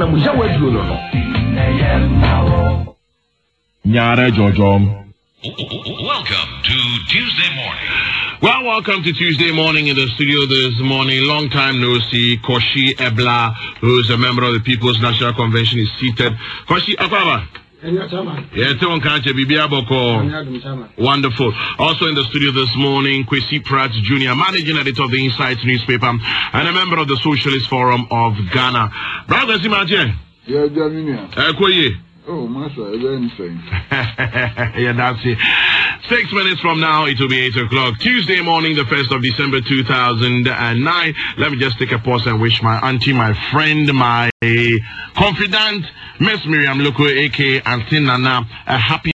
na mu yɛ waduro no no Nyare Jojom. Welcome to Tuesday morning. Well, welcome to Tuesday morning in the studio this morning. Long time no see. Koshi Ebla, who's a member of the People's National Convention, is seated. Koshi Akwaba. Yeah, tell on Kanche Bibia Boko. Wonderful. Also in the studio this morning, Kwesi Pratt Jr., managing editor of the Insights newspaper and a member of the Socialist Forum of Ghana. Brother Simaje. Yeah, Jaminia. Eh, Koye. Oh, Master, anything. yeah, that's it. Six minutes from now, it will be eight o'clock. Tuesday morning, the 1st of December 2009. Let me just take a pause and wish my auntie, my friend, my confidant, Miss Miriam Loko, aka Auntie Nana, a happy